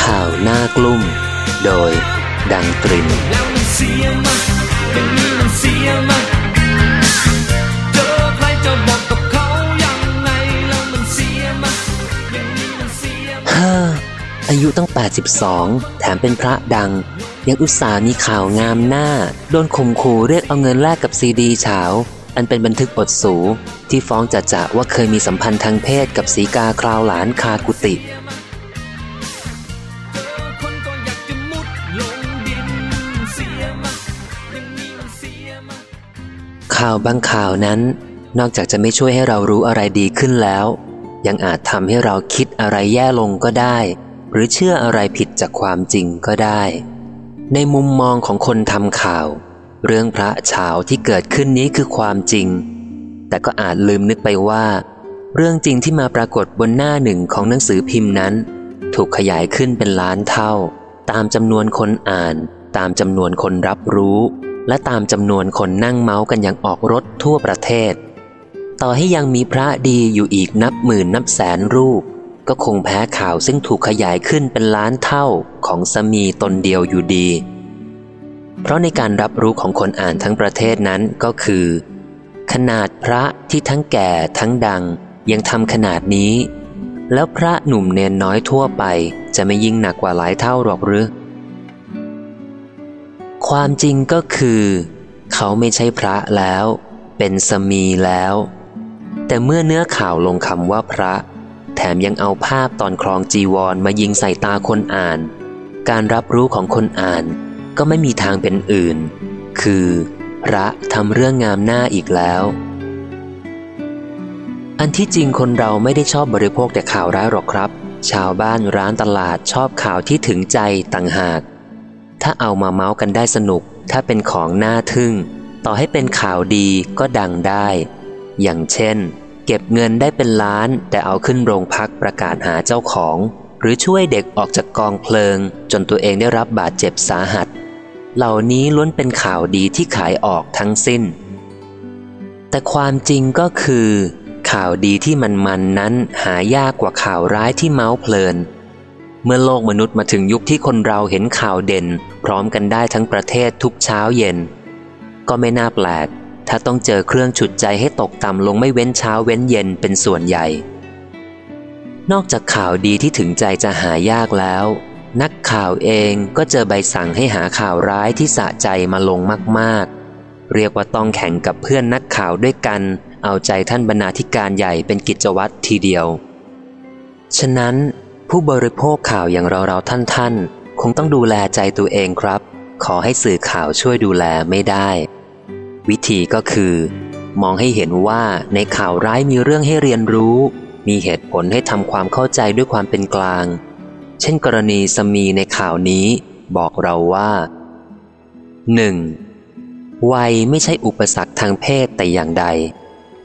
ข่าวหน้ากลุ่ม โดย ดังตรินแล้วมันเสียมาอย่างนี้มันเสียมาเจอใครจะบอกกับเขายังไงแล้วมันเสียมาอย่างนี้มันเสียมาเฮ้ออายุตั้ง 82 แถมเป็นพระดัง ยังอุตส่าห์มีข่าวงามหน้า โดนข่มขู่เรียกเอาเงินแลกกับซีดีเฉา อันเป็นบันทึกอดสูที่ฟ้องจ่าจ่าว่าเคยมีสัมพันธ์ทางเพศกับสีกาคราวหลานคากุติข่าวบางข่าวนั้น นอกจากจะไม่ช่วยให้เรารู้อะไรดีขึ้นแล้ว ยังอาจทำให้เราคิดอะไรแย่ลงก็ได้ หรือเชื่ออะไรผิดจากความจริงก็ได้ ในมุมมองของคนทำข่าว เรื่องพระเฉาที่เกิดขึ้นนี้คือความจริง แต่ก็อาจลืมนึกไปว่า เรื่องจริงที่มาปรากฏบนหน้าหนึ่งของหนังสือพิมพ์นั้น ถูกขยายขึ้นเป็นล้านเท่า ตามจำนวนคนอ่าน ตามจำนวนคนรับรู้ และตามจำนวนคนนั่งเมาส์กันอย่างออกรถทั่วประเทศ ต่อให้ยังมีพระดีอยู่อีกนับหมื่นนับแสนรูป ก็คงแพ้ข่าวซึ่งถูกขยายขึ้นเป็นล้านเท่าของสมีตนเดียวอยู่ดี เพราะในการรับรู้ของคนอ่านทั้งประเทศนั้นก็คือ ขนาดพระที่ทั้งแก่ทั้งดังยังทำขนาดนี้ แล้วพระหนุ่มเนนน้อยทั่วไปจะไม่ยิ่งหนักกว่าหลายเท่าหรอกหรือ ความจริงก็คือ เขาไม่ใช่พระแล้ว เป็นสมีแล้ว แต่เมื่อเนื้อข่าวลงคำว่าพระ แถมยังเอาภาพตอนครองจีวรมายิงใส่ตาคนอ่าน การรับรู้ของคนอ่าน ก็ไม่มีทางเป็นอื่น คือ พระทำเรื่องงามหน้าอีกแล้ว อันที่จริงคนเราไม่ได้ชอบบริโภคแต่ข่าวร้ายหรอกครับ ชาวบ้านร้านตลาดชอบข่าวที่ถึงใจต่างหาก ถ้าเอามาเมาส์กันได้สนุก ถ้าเป็นของน่าทึ่ง ต่อให้เป็นข่าวดีก็ดังได้ อย่างเช่น เก็บเงินได้เป็นล้านแต่เอาขึ้นโรงพักประกาศหาเจ้าของหรือช่วยเด็กออกจากกองเพลิง จนตัวเองได้รับบาดเจ็บสาหัส เหล่านี้ล้วนเป็นข่าวดีที่ขายออกทั้งสิ้น แต่ความจริงก็คือ ข่าวดีที่มันมันนั้นหายากกว่าข่าวร้ายที่เมาส์เพลิน เมื่อโลกมนุษย์มาถึงยุคที่คนเราเห็นข่าวเด่น พร้อมกันได้ทั้งประเทศทุกเช้าเย็น ก็ไม่น่าแปลก ถ้าต้องเจอเครื่องฉุดใจให้ตกต่ำลงไม่เว้นเช้าเว้นเย็นเป็นส่วนใหญ่ นอกจากข่าวดีที่ถึงใจจะหายากแล้ว นักข่าวเองก็เจอใบสั่งให้หาข่าวร้ายที่สะใจมาลงมากๆ เรียกว่าต้องแข่งกับเพื่อนนักข่าวด้วยกัน เอาใจท่านบรรณาธิการใหญ่เป็นกิจวัตรทีเดียว ฉะนั้นผู้บริโภคข่าวอย่างเราๆท่านๆ คงต้องดูแลใจตัวเองครับ ขอให้สื่อข่าวช่วยดูแลไม่ได้ วิธีก็คือ มองให้เห็นว่าในข่าวร้ายมีเรื่องให้เรียนรู้ มีเหตุผลให้ทำความเข้าใจด้วยความเป็นกลาง ช่นกรณีสมีในข่าวนี้บอกเราว่า 1. วัยไม่ใช่อุปสรรคทางเพศแต่อย่างใด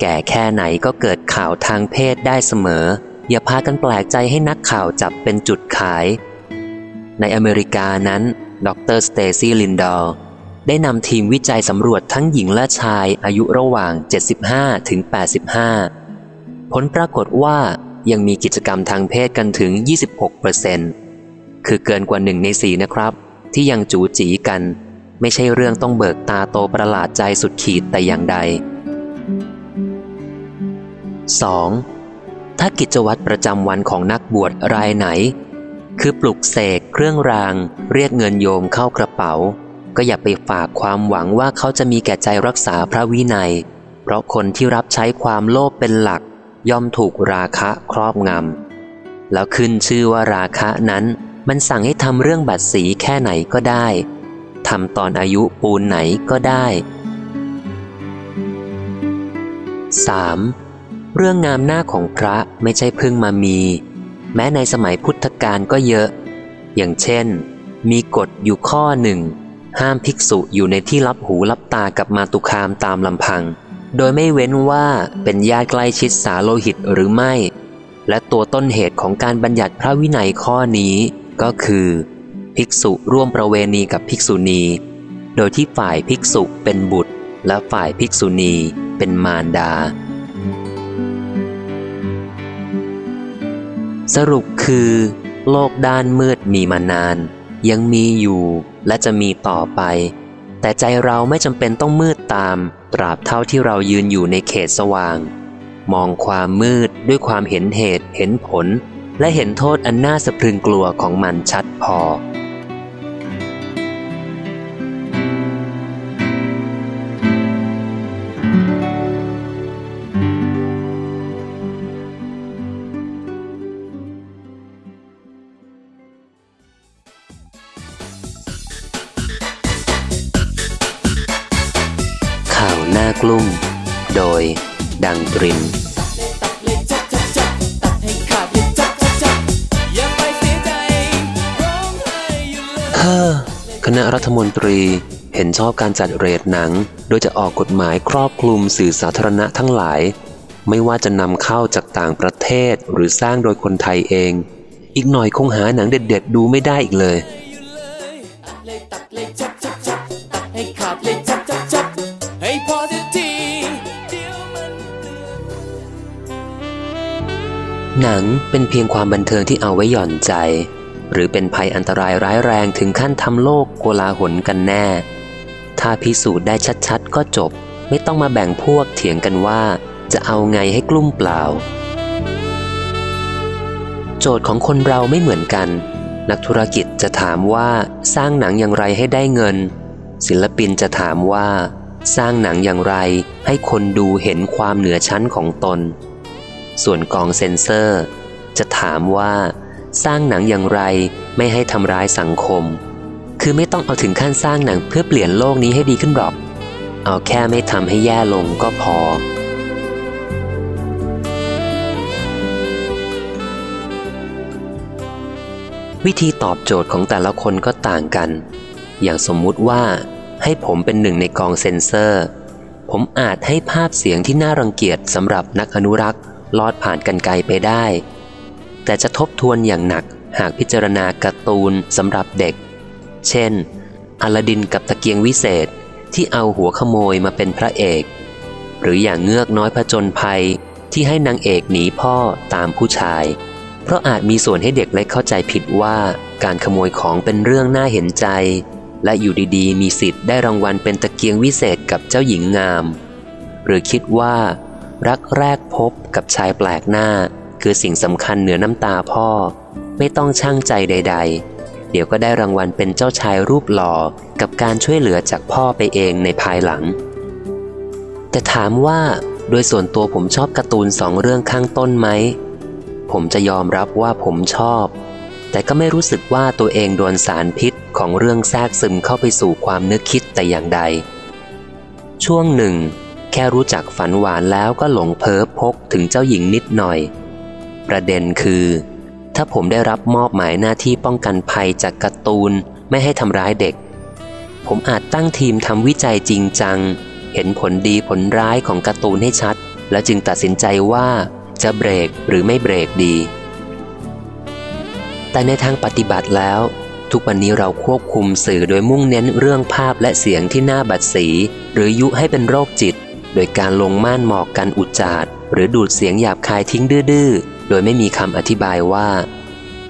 แก่แค่ไหนก็เกิดข่าวทางเพศได้เสมอ อย่าพากันแปลกใจให้นักข่าวจับเป็นจุดขาย ในอเมริกานั้น ดรสเตซี่ลินดอร์ได้นำทีมวิจัยสำรวจทั้งหญิงและชายอายุระหว่าง 75 ถึง 85 ผลปรากฏว่า ยังมีกิจกรรมทางเพศกันถึง 26%คือเกินกว่าหนึ่งในสี่นะครับ ที่ยังจูจีกัน ไม่ใช่เรื่องต้องเบิกตาโตประหลาดใจสุดขีดแต่อย่างใด 2. ถ้ากิจวัตรประจำวันของนักบวชรายไหน คือปลุกเสกเครื่องราง เรียกเงินโยมเข้ากระเป๋า ก็อย่าไปฝากความหวังว่าเขาจะมีแก่ใจรักษาพระวินัย เพราะคนที่รับใช้ความโลภเป็นหลัก ย่อมถูกราคะครอบงำแล้วขึ้นชื่อว่าราคะนั้น มันสั่งให้ทำเรื่องบัตรสีแค่ไหนก็ได้ทำตอนอายุปูนไหนก็ได้ 3. เรื่องงามหน้าของพระไม่ใช่เพิ่งมามี แม้ในสมัยพุทธกาลก็เยอะ อย่างเช่น มีกฎอยู่ข้อหนึ่ง ห้ามภิกษุอยู่ในที่รับหูรับตากับมาตุคามตามลำพัง โดยไม่เว้นว่าเป็นญาติใกล้ชิดสาโลหิตหรือไม่ และตัวต้นเหตุของการบัญญัติพระวินัยข้อนี้ก็คือ ภิกษุร่วมประเวณีกับภิกษุณี โดยที่ฝ่ายภิกษุเป็นบุตร และฝ่ายภิกษุณีเป็นมารดา สรุปคือ โลกด้านมืดมีมานาน ยังมีอยู่และจะมีต่อไป แต่ใจเราไม่จำเป็นต้องมืดตาม ตราบเท่าที่เรายืนอยู่ในเขตสว่าง มองความมืดด้วยความเห็นเหตุเห็นผล และเห็นโทษอันน่าสะพรึงกลัวของมันชัดพอ ลยเฮ้อคณะรัฐมนตรีเห็นชอบการจัดเรทหนัง โดยจะออกกฎหมายครอบคลุมสื่อสาธารณะทั้งหลาย ไม่ว่าจะนำเข้าจากต่างประเทศหรือสร้างโดยคนไทยเอง อีกหน่อยคงหาหนังเด็ด ๆ ดูไม่ได้อีกเลย เป็นเพียงความบันเทิงที่เอาไว้หย่อนใจ หรือเป็นภัยอันตรายร้ายแรงถึงขั้นทำโลกโกลาหลกันแน่ ถ้าพิสูจน์ได้ชัดๆ ก็จบ ไม่ต้องมาแบ่งพวกเถียงกันว่าจะเอาไงให้กลุ้มเปล่า โจทย์ของคนเราไม่เหมือนกัน นักธุรกิจจะถามว่าสร้างหนังอย่างไรให้ได้เงิน ศิลปินจะถามว่า สร้างหนังอย่างไรให้คนดูเห็นความเหนือชั้นของตน ส่วนกองเซนเซอร์ จะถามว่า สร้างหนังอย่างไรไม่ให้ทำร้ายสังคม คือไม่ต้องเอาถึงขั้นสร้างหนังเพื่อเปลี่ยนโลกนี้ให้ดีขึ้นหรอก เอาแค่ไม่ทำให้แย่ลงก็พอวิธีตอบโจทย์ของแต่ละคนก็ต่างกัน อย่างสมมุติว่าให้ผมเป็นหนึ่งในกองเซนเซอร์ ผมอาจให้ภาพเสียงที่น่ารังเกียจสำหรับนักอนุรักษ์ ลอดผ่านกันไกลไปได้ แต่จะทบทวนอย่างหนักหากพิจารณาการ์ตูนสำหรับเด็ก เช่นอลาดินกับตะเกียงวิเศษที่เอาหัวขโมยมาเป็นพระเอก หรืออย่างเงือกน้อยผจญภัยที่ให้นางเอกหนีพ่อตามผู้ชาย เพราะอาจมีส่วนให้เด็กเล็กเข้าใจผิดว่าการขโมยของเป็นเรื่องน่าเห็นใจ และอยู่ดีๆ มีสิทธิ์ได้รางวัลเป็นตะเกียงวิเศษกับเจ้าหญิงงาม หรือคิดว่า รักแรกพบกับชายแปลกหน้า คือสิ่งสำคัญเหนือน้ำตาพ่อ ไม่ต้องช่างใจใด ๆ เดี๋ยวก็ได้รางวัลเป็นเจ้าชายรูปหล่อกับการช่วยเหลือจากพ่อไปเองในภายหลัง แต่ถามว่าโดยส่วนตัวผมชอบการ์ตูนสองเรื่องข้างต้นไหม ผมจะยอมรับว่าผมชอบ แต่ก็ไม่รู้สึกว่าตัวเองโดนสารพิษของเรื่องแทรกซึมเข้าไปสู่ความนึกคิดแต่อย่างใด ช่วงหนึ่ง แค่รู้จักฝันหวานแล้วก็หลงเพ้อพกถึงเจ้าหญิงนิดหน่อย ประเด็นคือ ถ้าผมได้รับมอบหมายหน้าที่ป้องกันภัยจากการ์ตูนไม่ให้ทำร้ายเด็ก ผมอาจตั้งทีมทำวิจัยจริงจัง เห็นผลดีผลร้ายของการ์ตูนให้ชัด แล้วจึงตัดสินใจว่าจะเบรกหรือไม่เบรกดี แต่ในทางปฏิบัติแล้ว ทุกวันนี้เราควบคุมสื่อโดยมุ่งเน้นเรื่องภาพและเสียงที่น่าบัดสี หรือยุให้เป็นโรคจิต โดยการลงม่านหมอกกันอุจจาดหรือดูดเสียงหยาบคายทิ้งดื้อ โดยไม่มีคำอธิบายว่า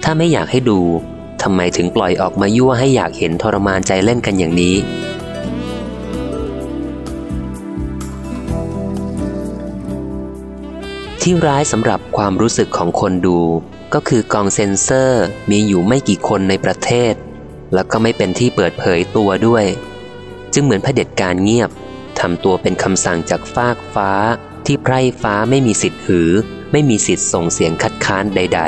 ถ้าไม่อยากให้ดูทำไมถึงปล่อยออกมายั่วให้อยากเห็นทรมานใจเล่นกันอย่างนี้ ที่ร้ายสำหรับความรู้สึกของคนดู ก็คือกองเซนเซอร์มีอยู่ไม่กี่คนในประเทศ แล้วก็ไม่เป็นที่เปิดเผยตัวด้วย จึงเหมือนเผด็จการเงียบทำตัวเป็นคำสั่งจากฟากฟ้าที่ไพร่ฟ้าไม่มีสิทธิ์หือ ไม่มีสิทธิ์ส่งเสียงคัดค้านใด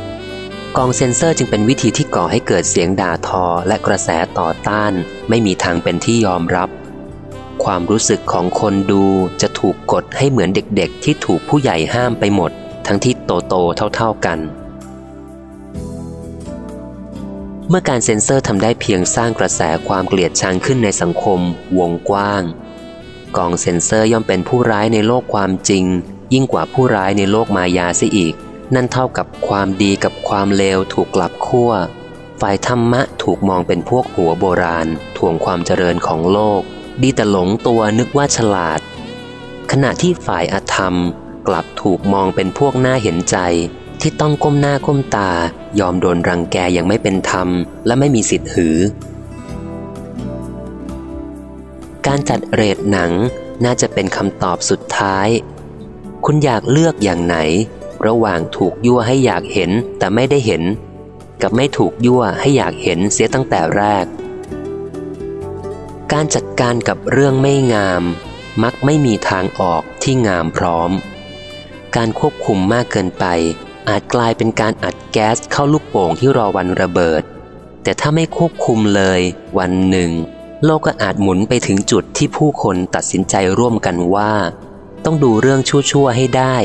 ๆ กองเซนเซอร์จึงเป็นวิธีที่ก่อให้เกิดเสียงด่าทอและกระแสต่อต้าน ไม่มีทางเป็นที่ยอมรับ ความรู้สึกของคนดูจะถูกกดให้เหมือนเด็กๆ ที่ถูกผู้ใหญ่ห้ามไปหมด ทั้งที่โตๆเท่าๆกันเมื่อการเซ็นเซอร์ทำได้เพียงสร้างกระแสความเกลียดชังขึ้นในสังคม วงกว้าง กองเซ็นเซอร์ย่อมเป็นผู้ร้ายในโลกความจริง ยิ่งกว่าผู้ร้ายในโลกมายาเสียอีก นั่นเท่ากับความดีกับความเลวถูกกลับขั้ว ฝ่ายธรรมะถูกมองเป็นพวกหัวโบราณถ่วงความเจริญของโลก ดีแต่หลงตัวนึกว่าฉลาด ขณะที่ฝ่ายอธรรมกลับถูกมองเป็นพวกหน่าเห็นใจ ที่ต้องก้มหน้าก้มตา ยอมโดนรังแกอย่างไม่เป็นธรรม และไม่มีสิทธิ์หือ การจัดเรทหนังน่าจะเป็นคำตอบสุดท้าย คุณอยากเลือกอย่างไหน ระหว่างถูกยั่วให้อยากเห็นแต่ไม่ได้เห็น กับไม่ถูกยั่วให้อยากเห็นเสียตั้งแต่แรก การจัดการกับเรื่องไม่งาม มักไม่มีทางออกที่งามพร้อม การควบคุมมากเกินไป อาจกลายเป็นการอัดแก๊สเข้าลูกโป่งที่รอวันระเบิด แต่ถ้าไม่ควบคุมเลย วันหนึ่ง โลกก็อาจหมุนไปถึงจุดที่ผู้คนตัดสินใจร่วมกันว่า ต้องดูเรื่องชั่วๆให้ได้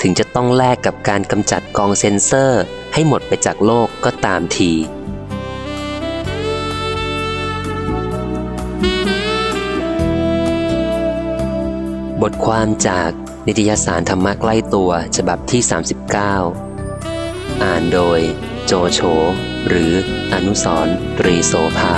ถึงจะต้องแลกกับการกำจัดกองเซนเซอร์ ให้หมดไปจากโลกก็ตามทีบทความจากนิตยสารธรรมะใกล้ตัวฉบับที่ 39 อ่านโดยโจโฉหรืออนุสรตรีโสภา